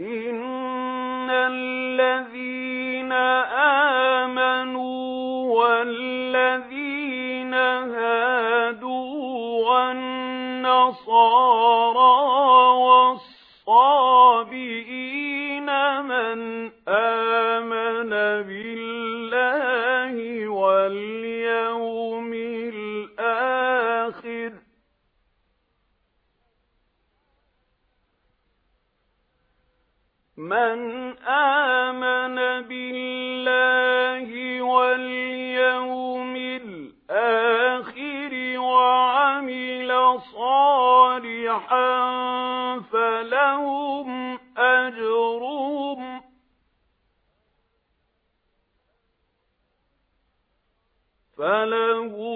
إِنَّ الَّذِينَ آمَنُوا وَالَّذِينَ هَادُوا وَالنَّصَارَى مَنْ آمَنَ بِاللَّهِ وَالْيَوْمِ الْآخِرِ وَعَمِلَ صَالِحًا فَلَهُمْ أَجْرُهُمْ فَلَهُمْ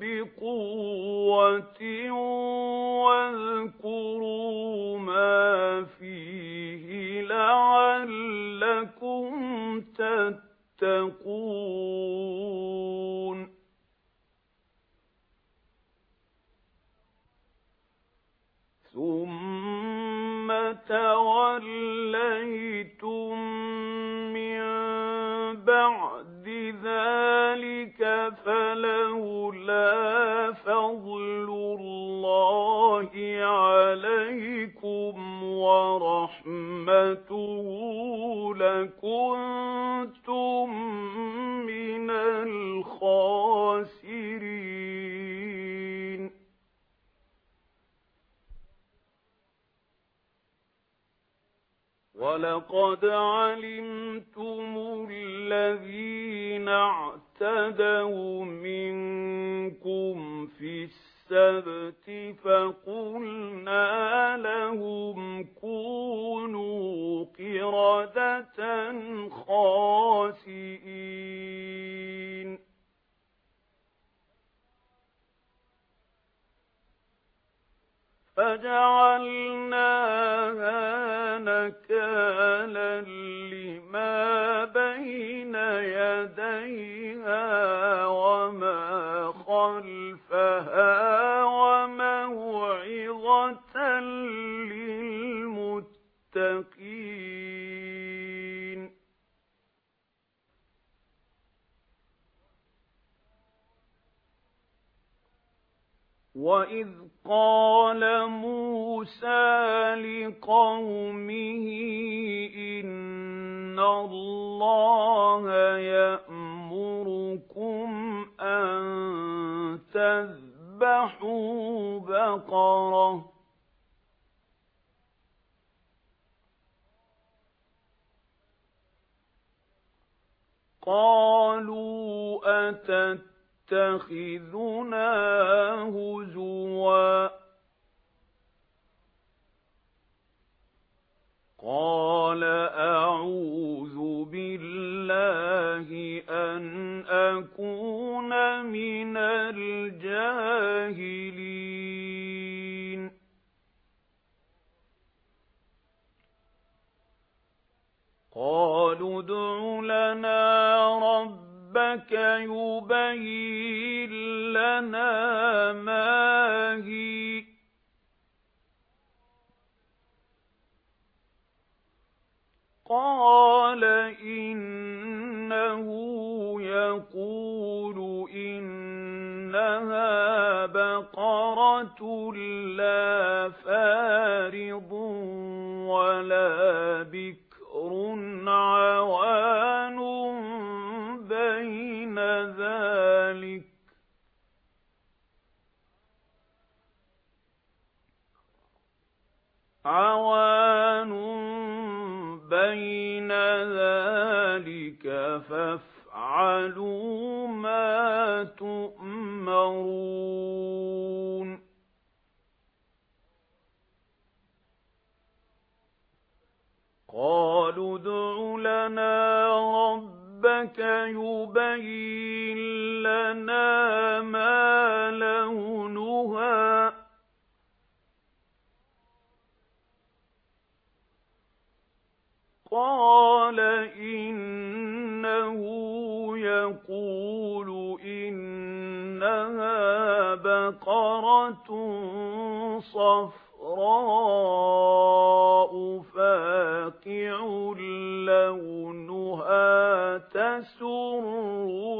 بِقُوَّةٍ وَاذْكُرُوا مَا فِيهِ لَعَلَّكُمْ تَتَّقُونَ ثُمَّ تَوَلَّيْتُم بَعْدِ ذَلِكَ فَلَوْلَا فَضْلُ اللَّهِ عَلَيْكُمْ وَرَحْمَتُهُ لَكُنتُم مِّنَ الْخَاسِرِينَ. وَلَقَدْ عَلِمْتُمُ الَّذِينَ اعْتَدَوْا مِنكُمْ فِي السَّبْتِ فَقُلْنَا لَهُمْ كُونُوا قِرَدَةً خَاسِئِينَ. فَجَعَلْنَاهَا نَكَالًا وَإِذْ قَالَ مُوسَىٰ لِقَوْمِهِ إِنَّ اللَّهَ يَأْمُرُكُمْ أَن تَذْبَحُوا بَقَرَةً قَالُوا أَتَتَّخِذُنَا هُزُوًا؟ قَالَ أَعُوذُ بِاللَّهِ أَنْ أَكُونَ مِنَ الْجَاهِلِينَ. قَالُوا رَبَّكَ يُبَيِّن لَّنَا مَا هِيَ قَالَ إِنَّهُ يَقُولُ إِنَّهَا بَقَرَةٌ لَّا فَارِضٌ وَلَا بِكْرٌ فَافْعَلُوا مَا تُؤْمَرُونَ. قَالُوا ادْعُ لَنَا رَبَّكَ يُبَيِّن لَّنَا مَا لَوْنُهَا. قَالَ يَقُولُ إِنَّهَا بَقَرَةٌ صَفْرَاءُ فَاقِعٌ لَّوْنُهَا تَسُرُّ